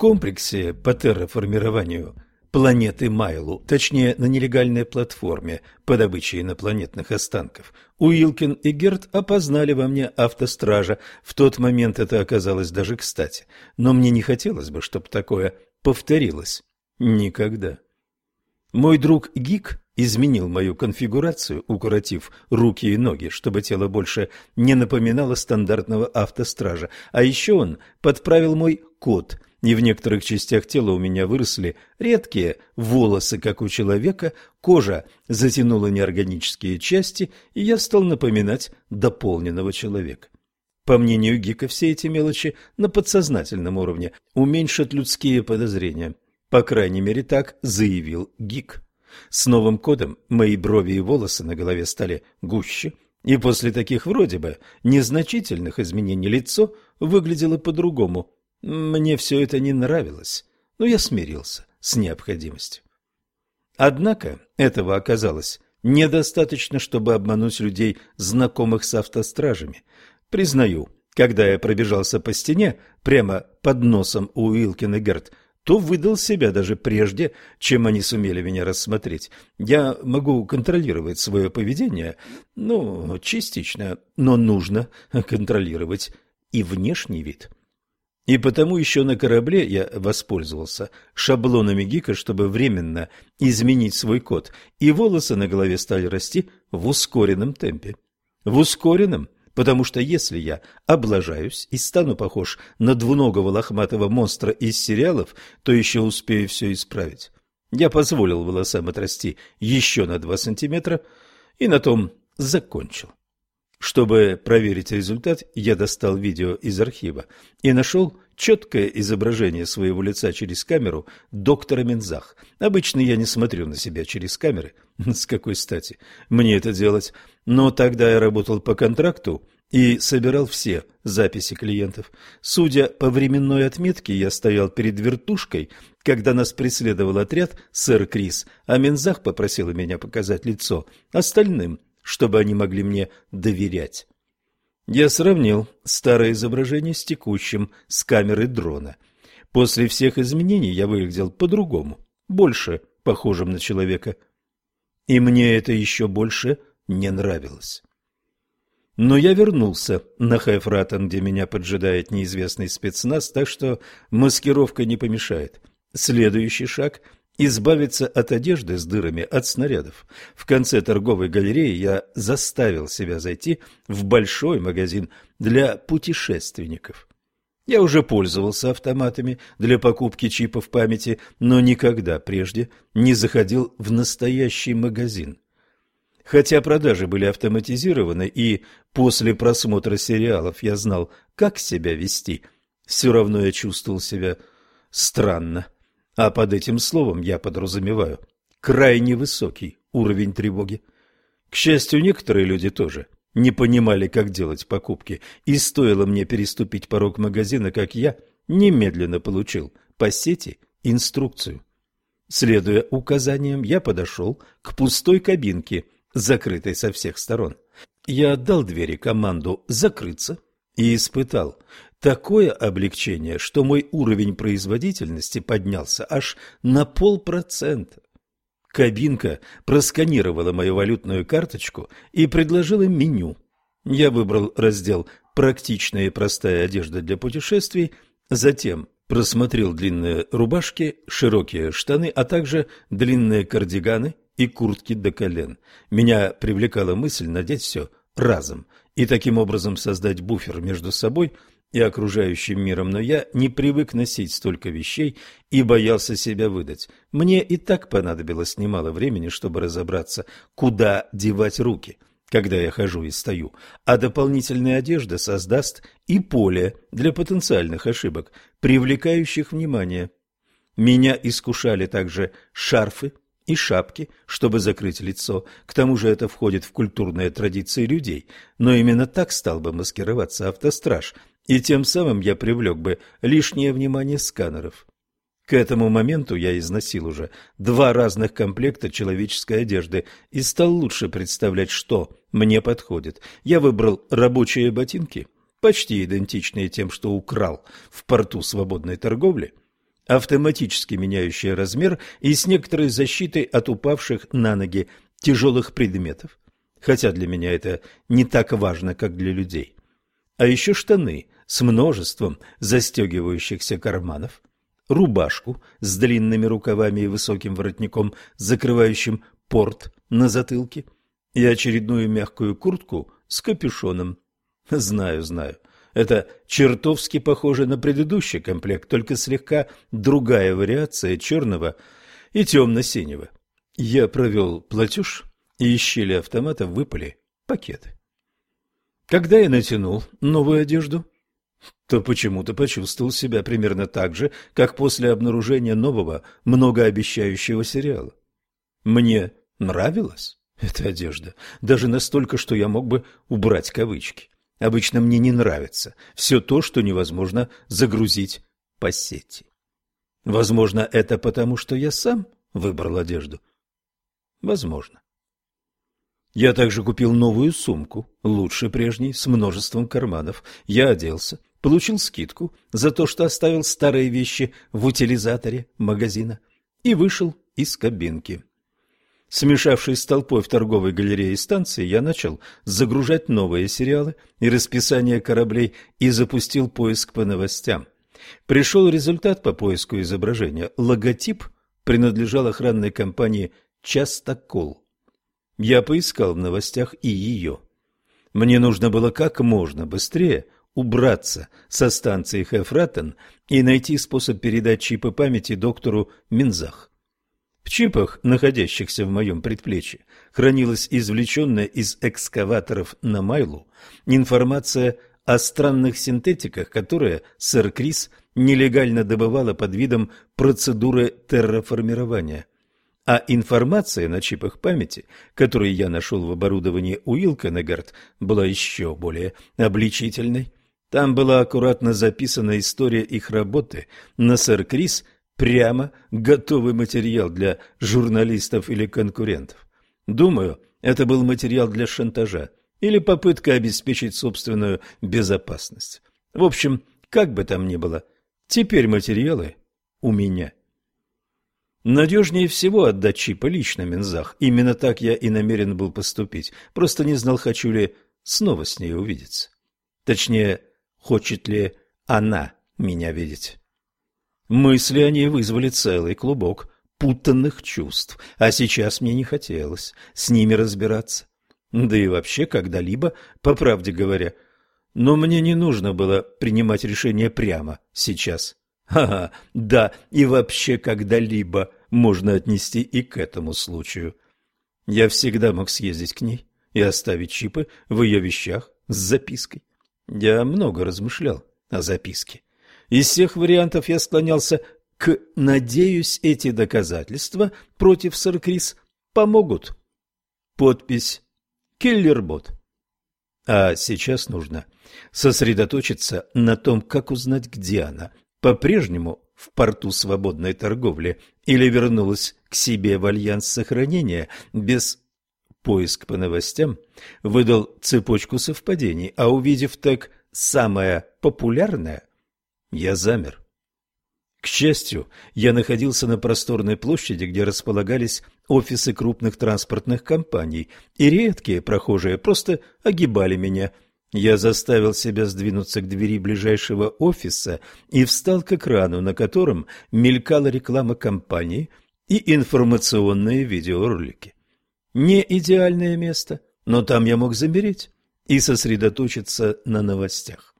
комплексе по терраформированию планеты Майлу, точнее на нелегальной платформе по добыче инопланетных останков, Уилкин и Герт опознали во мне автостража. В тот момент это оказалось даже кстати. Но мне не хотелось бы, чтобы такое повторилось. Никогда. Мой друг Гик изменил мою конфигурацию, укоротив руки и ноги, чтобы тело больше не напоминало стандартного автостража. А еще он подправил мой код, и в некоторых частях тела у меня выросли редкие волосы, как у человека, кожа затянула неорганические части, и я стал напоминать дополненного человека. По мнению Гика, все эти мелочи на подсознательном уровне уменьшат людские подозрения. По крайней мере, так заявил Гик. С новым кодом мои брови и волосы на голове стали гуще, и после таких вроде бы незначительных изменений лицо выглядело по-другому. Мне все это не нравилось, но я смирился с необходимостью. Однако этого оказалось недостаточно, чтобы обмануть людей, знакомых с автостражами. Признаю, когда я пробежался по стене прямо под носом у Уилкина Герт, то выдал себя даже прежде, чем они сумели меня рассмотреть. Я могу контролировать свое поведение, ну, частично, но нужно контролировать и внешний вид. И потому еще на корабле я воспользовался шаблонами Гика, чтобы временно изменить свой код, и волосы на голове стали расти в ускоренном темпе. В ускоренном – потому что если я облажаюсь и стану похож на двуногого лохматого монстра из сериалов, то еще успею все исправить. Я позволил волосам отрасти еще на два сантиметра и на том закончил. Чтобы проверить результат, я достал видео из архива и нашел четкое изображение своего лица через камеру доктора Мензах. Обычно я не смотрю на себя через камеры. С какой стати мне это делать? Но тогда я работал по контракту и собирал все записи клиентов. Судя по временной отметке, я стоял перед вертушкой, когда нас преследовал отряд сэр Крис, а Мензах попросила меня показать лицо остальным, чтобы они могли мне доверять. Я сравнил старое изображение с текущим с камеры дрона. После всех изменений я выглядел по-другому, больше похожим на человека. И мне это еще больше не нравилось. Но я вернулся на Хайфратон, где меня поджидает неизвестный спецназ, так что маскировка не помешает. Следующий шаг – избавиться от одежды с дырами от снарядов. В конце торговой галереи я заставил себя зайти в большой магазин для путешественников. Я уже пользовался автоматами для покупки чипов памяти, но никогда прежде не заходил в настоящий магазин. Хотя продажи были автоматизированы, и после просмотра сериалов я знал, как себя вести, все равно я чувствовал себя странно. А под этим словом я подразумеваю крайне высокий уровень тревоги. К счастью, некоторые люди тоже не понимали, как делать покупки, и стоило мне переступить порог магазина, как я немедленно получил по сети инструкцию. Следуя указаниям, я подошел к пустой кабинке – закрытой со всех сторон. Я отдал двери команду закрыться и испытал такое облегчение, что мой уровень производительности поднялся аж на полпроцента. Кабинка просканировала мою валютную карточку и предложила меню. Я выбрал раздел «Практичная и простая одежда для путешествий», затем просмотрел длинные рубашки, широкие штаны, а также длинные кардиганы и куртки до колен. Меня привлекала мысль надеть все разом и таким образом создать буфер между собой и окружающим миром, но я не привык носить столько вещей и боялся себя выдать. Мне и так понадобилось немало времени, чтобы разобраться, куда девать руки, когда я хожу и стою, а дополнительная одежда создаст и поле для потенциальных ошибок, привлекающих внимание. Меня искушали также шарфы, и шапки, чтобы закрыть лицо. К тому же это входит в культурные традиции людей. Но именно так стал бы маскироваться автостраж, и тем самым я привлек бы лишнее внимание сканеров. К этому моменту я износил уже два разных комплекта человеческой одежды и стал лучше представлять, что мне подходит. Я выбрал рабочие ботинки, почти идентичные тем, что украл в порту свободной торговли, автоматически меняющая размер и с некоторой защитой от упавших на ноги тяжелых предметов, хотя для меня это не так важно, как для людей. А еще штаны с множеством застегивающихся карманов, рубашку с длинными рукавами и высоким воротником, закрывающим порт на затылке, и очередную мягкую куртку с капюшоном. Знаю, знаю. Это чертовски похоже на предыдущий комплект, только слегка другая вариация черного и темно-синего. Я провел платеж, и из щели автомата выпали пакеты. Когда я натянул новую одежду, то почему-то почувствовал себя примерно так же, как после обнаружения нового, многообещающего сериала. Мне нравилась эта одежда, даже настолько, что я мог бы убрать кавычки. Обычно мне не нравится все то, что невозможно загрузить по сети. Возможно, это потому, что я сам выбрал одежду. Возможно. Я также купил новую сумку, лучше прежней, с множеством карманов. Я оделся, получил скидку за то, что оставил старые вещи в утилизаторе магазина и вышел из кабинки. Смешавшись с толпой в торговой галерее станции, я начал загружать новые сериалы и расписание кораблей и запустил поиск по новостям. Пришел результат по поиску изображения. Логотип принадлежал охранной компании «Частокол». Я поискал в новостях и ее. Мне нужно было как можно быстрее убраться со станции Хефратен и найти способ передать чипы памяти доктору Минзах. В чипах, находящихся в моем предплечье, хранилась извлеченная из экскаваторов на Майлу информация о странных синтетиках, которые сэр Крис нелегально добывала под видом процедуры терраформирования. А информация на чипах памяти, которую я нашел в оборудовании Уилкенегард, была еще более обличительной. Там была аккуратно записана история их работы на сэр Крис – прямо готовый материал для журналистов или конкурентов. Думаю, это был материал для шантажа или попытка обеспечить собственную безопасность. В общем, как бы там ни было, теперь материалы у меня. Надежнее всего отдать чипы лично Минзах. Именно так я и намерен был поступить. Просто не знал, хочу ли снова с ней увидеться. Точнее, хочет ли она меня видеть. Мысли о ней вызвали целый клубок путанных чувств, а сейчас мне не хотелось с ними разбираться. Да и вообще когда-либо, по правде говоря. Но мне не нужно было принимать решение прямо сейчас. Ага, да, и вообще когда-либо можно отнести и к этому случаю. Я всегда мог съездить к ней и оставить чипы в ее вещах с запиской. Я много размышлял о записке. Из всех вариантов я склонялся к «надеюсь, эти доказательства против сэр Крис помогут». Подпись «Киллербот». А сейчас нужно сосредоточиться на том, как узнать, где она. По-прежнему в порту свободной торговли или вернулась к себе в альянс сохранения без поиск по новостям выдал цепочку совпадений, а увидев так самое популярное, я замер. К счастью, я находился на просторной площади, где располагались офисы крупных транспортных компаний, и редкие прохожие просто огибали меня. Я заставил себя сдвинуться к двери ближайшего офиса и встал к экрану, на котором мелькала реклама компании и информационные видеоролики. Не идеальное место, но там я мог замереть и сосредоточиться на новостях.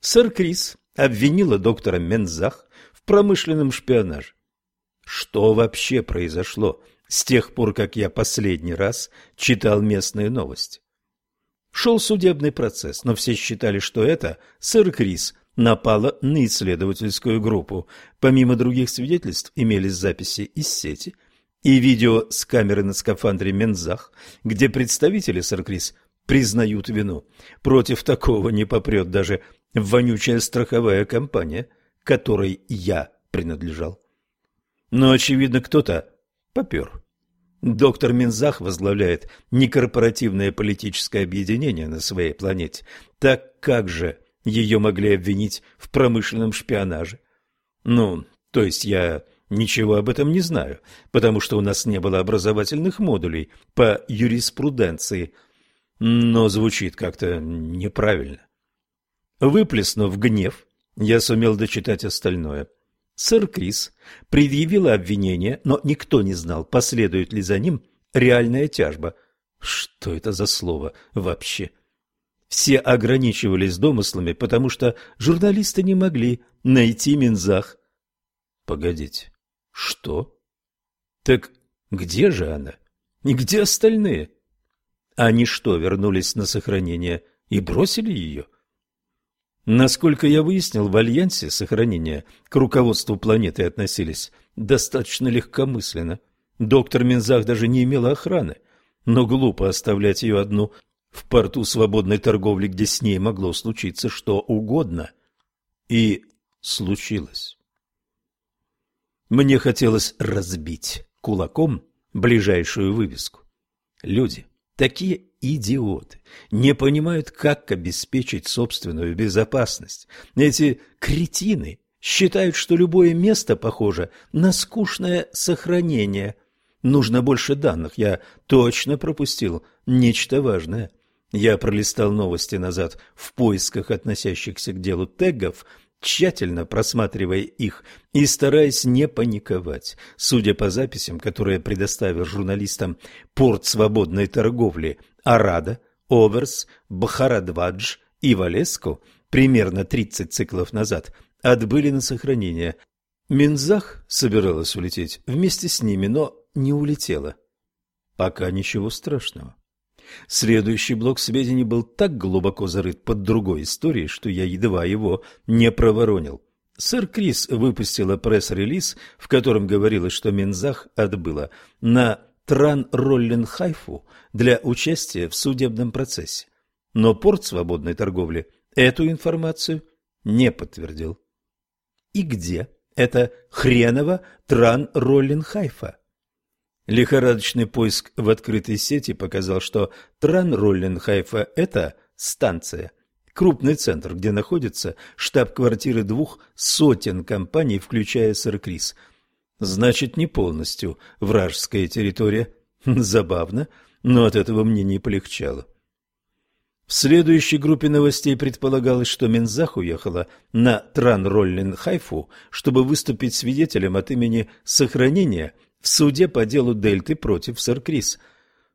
Сэр Крис обвинила доктора Мензах в промышленном шпионаже. Что вообще произошло с тех пор, как я последний раз читал местные новости? Шел судебный процесс, но все считали, что это сэр Крис напала на исследовательскую группу. Помимо других свидетельств имелись записи из сети и видео с камеры на скафандре Мензах, где представители сэр Крис признают вину. Против такого не попрет даже вонючая страховая компания, которой я принадлежал. Но, очевидно, кто-то попер. Доктор Минзах возглавляет некорпоративное политическое объединение на своей планете. Так как же ее могли обвинить в промышленном шпионаже? Ну, То есть я ничего об этом не знаю, потому что у нас не было образовательных модулей по юриспруденции, но звучит как-то неправильно. Выплеснув гнев, я сумел дочитать остальное. Сэр Крис предъявил обвинение, но никто не знал, последует ли за ним реальная тяжба. Что это за слово вообще? Все ограничивались домыслами, потому что журналисты не могли найти Минзах. Погодите, что? Так где же она? И где остальные? Они что, вернулись на сохранение и бросили ее? Насколько я выяснил, в Альянсе сохранения к руководству планеты относились достаточно легкомысленно. Доктор Минзах даже не имела охраны, но глупо оставлять ее одну в порту свободной торговли, где с ней могло случиться что угодно. И случилось. Мне хотелось разбить кулаком ближайшую вывеску. Люди, такие идиоты, не понимают, как обеспечить собственную безопасность. Эти кретины считают, что любое место похоже на скучное сохранение. Нужно больше данных, я точно пропустил нечто важное. Я пролистал новости назад в поисках относящихся к делу тегов, тщательно просматривая их и стараясь не паниковать. Судя по записям, которые предоставил журналистам порт свободной торговли Арада, Оверс, Бахарадвадж и Валеску примерно 30 циклов назад отбыли на сохранение. Минзах собиралась улететь вместе с ними, но не улетела. Пока ничего страшного. Следующий блок сведений был так глубоко зарыт под другой историей, что я едва его не проворонил. Сэр Крис выпустила пресс-релиз, в котором говорилось, что Минзах отбыла на Тран-Роллен-Хайфу для участия в судебном процессе. Но порт свободной торговли эту информацию не подтвердил. И где это хреново Тран-Роллен-Хайфа? Лихорадочный поиск в открытой сети показал, что Тран-Роллен-Хайфа – это станция, крупный центр, где находится штаб-квартиры двух сотен компаний, включая Сэр-Крис. Значит, не полностью вражеская территория. Забавно, но от этого мне не полегчало. В следующей группе новостей предполагалось, что Мензах уехала на Тран-Роллен-Хайфу, чтобы выступить свидетелем от имени сохранения в суде по делу Дельты против сэр Крис,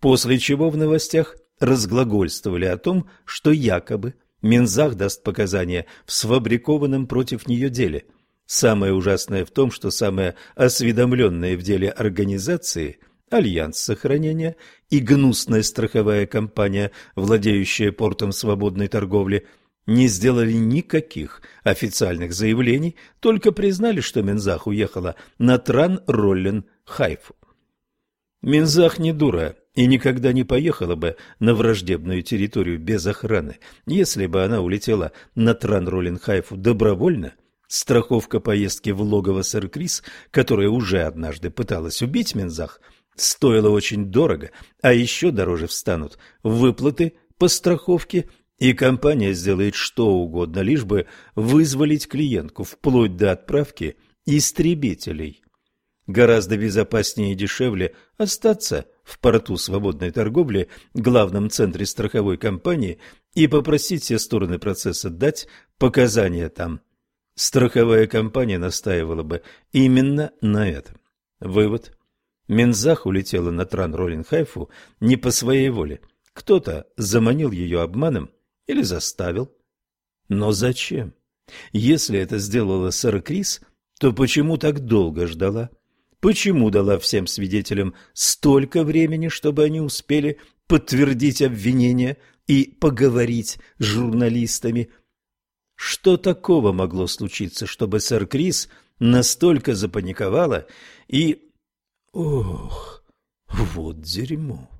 после чего в новостях разглагольствовали о том, что якобы Минзах даст показания в сфабрикованном против нее деле. Самое ужасное в том, что самые осведомленные в деле организации Альянс сохранения и гнусная страховая компания, владеющая портом свободной торговли, не сделали никаких официальных заявлений, только признали, что Мензах уехала на Тран-Роллен Хайфу. Минзах не дура и никогда не поехала бы на враждебную территорию без охраны. Если бы она улетела на Тран-Роллин-Хайфу добровольно, страховка поездки в логово сэр Крис, которая уже однажды пыталась убить Минзах, стоила очень дорого, а еще дороже встанут выплаты по страховке, и компания сделает что угодно, лишь бы вызволить клиентку, вплоть до отправки истребителей. Гораздо безопаснее и дешевле остаться в порту свободной торговли, главном центре страховой компании, и попросить все стороны процесса дать показания там. Страховая компания настаивала бы именно на этом. Вывод. Мензах улетела на Тран-Роллинхайфу не по своей воле. Кто-то заманил ее обманом или заставил. Но зачем? Если это сделала сэр Крис, то почему так долго ждала? Почему дала всем свидетелям столько времени, чтобы они успели подтвердить обвинения и поговорить с журналистами? Что такого могло случиться, чтобы сэр Крис настолько запаниковала и... Ох, вот дерьмо!